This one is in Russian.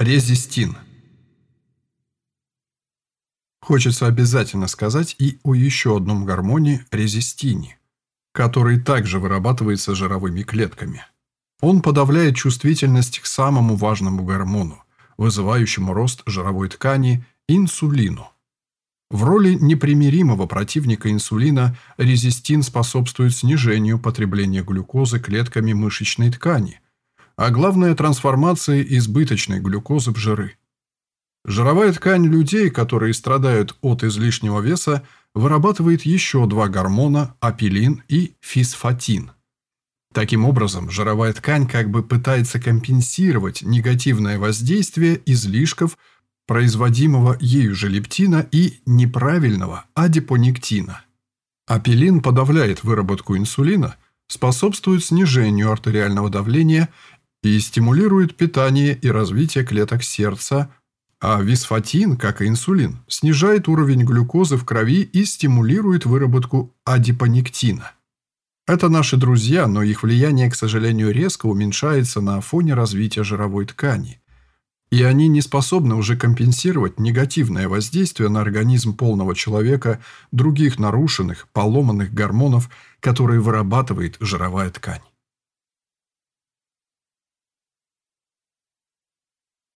Резистин. Хочется обязательно сказать и о еще одном гормоне – резистине, который также вырабатывается жировыми клетками. Он подавляет чувствительность к самому важному гормону, вызывающему рост жировой ткани – инсулину. В роли непримиримого противника инсулина резистин способствует снижению потребления глюкозы клетками мышечной ткани – а главное – трансформации избыточной глюкозы в жиры. Жировая ткань людей, которые страдают от излишнего веса, вырабатывает еще два гормона – апеллин и фисфатин. Таким образом, жировая ткань как бы пытается компенсировать негативное воздействие излишков производимого ею же лептина и неправильного адипонектина. Апеллин подавляет выработку инсулина, способствует снижению артериального давления и стимулирует питание и развитие клеток сердца, а висфатин, как и инсулин, снижает уровень глюкозы в крови и стимулирует выработку адипонектина. Это наши друзья, но их влияние, к сожалению, резко уменьшается на фоне развития жировой ткани. И они не способны уже компенсировать негативное воздействие на организм полного человека других нарушенных, поломанных гормонов, которые вырабатывает жировая ткань.